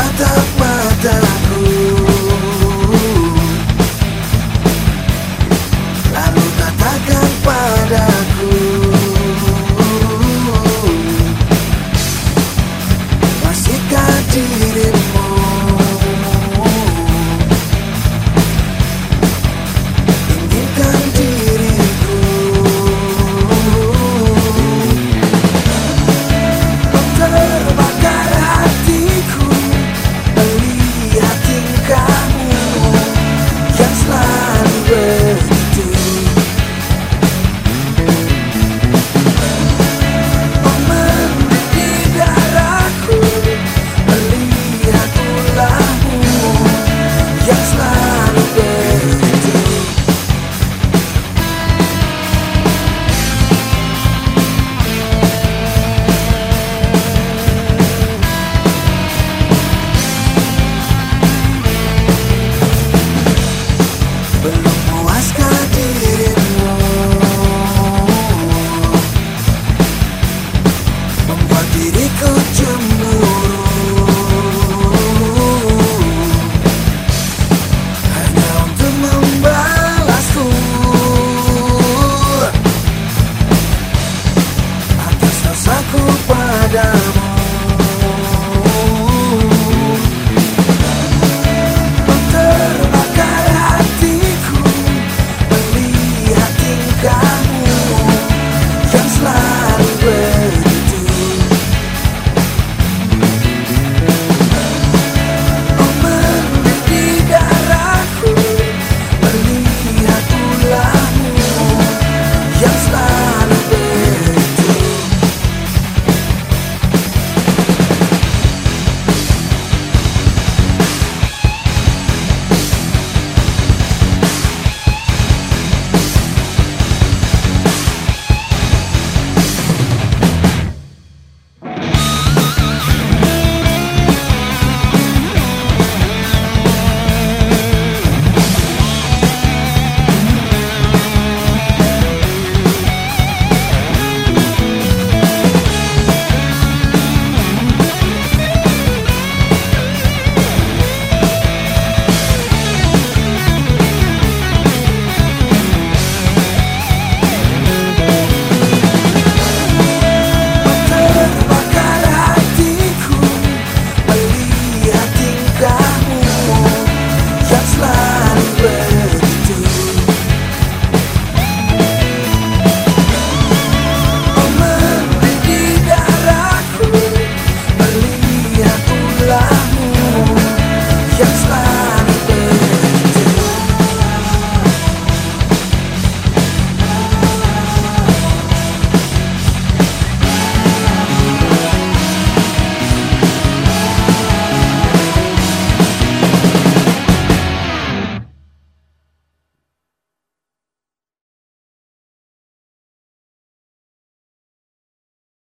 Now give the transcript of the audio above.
tatap mata.